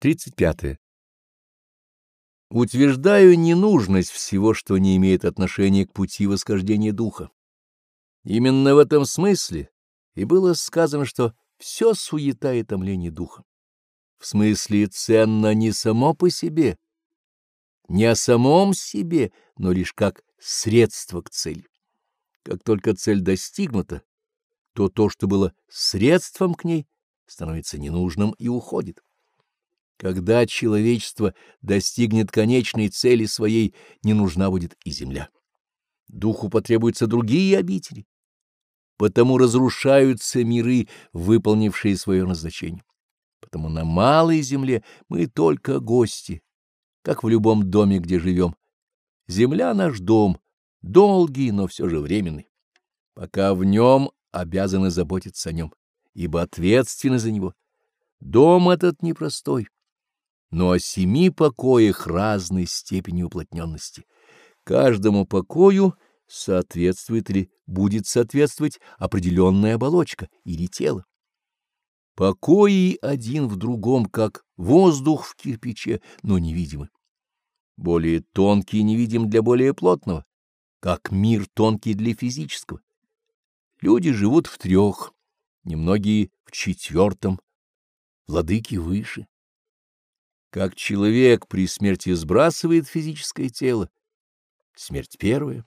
35. Утверждаю ненужность всего, что не имеет отношения к пути восхождения духа. Именно в этом смысле и было сказано, что все суета и томление духа. В смысле ценно не само по себе, не о самом себе, но лишь как средство к цели. Как только цель достигнута, то то, что было средством к ней, становится ненужным и уходит. Когда человечество достигнет конечной цели своей, не нужна будет и земля. Духу потребуются другие обители. Потому разрушаются миры, выполнившие свое назначение. Потому на малой земле мы только гости, как в любом доме, где живем. Земля — наш дом, долгий, но все же временный. Пока в нем обязаны заботиться о нем, ибо ответственны за него. Дом этот непростой но о семи покоях разной степени уплотненности. Каждому покою соответствует или будет соответствовать определенная оболочка или тело. Покои один в другом, как воздух в кирпиче, но невидимы. Более тонкий невидим для более плотного, как мир тонкий для физического. Люди живут в трех, немногие в четвертом, владыки выше. Как человек при смерти сбрасывает физическое тело, смерть первая,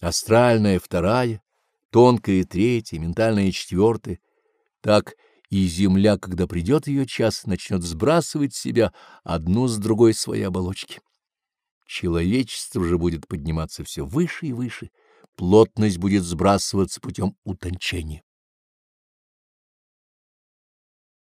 астральная вторая, тонкая третья, ментальная четвертая, так и земля, когда придет ее час, начнет сбрасывать с себя одну с другой свои оболочки. Человечество же будет подниматься все выше и выше, плотность будет сбрасываться путем утончения.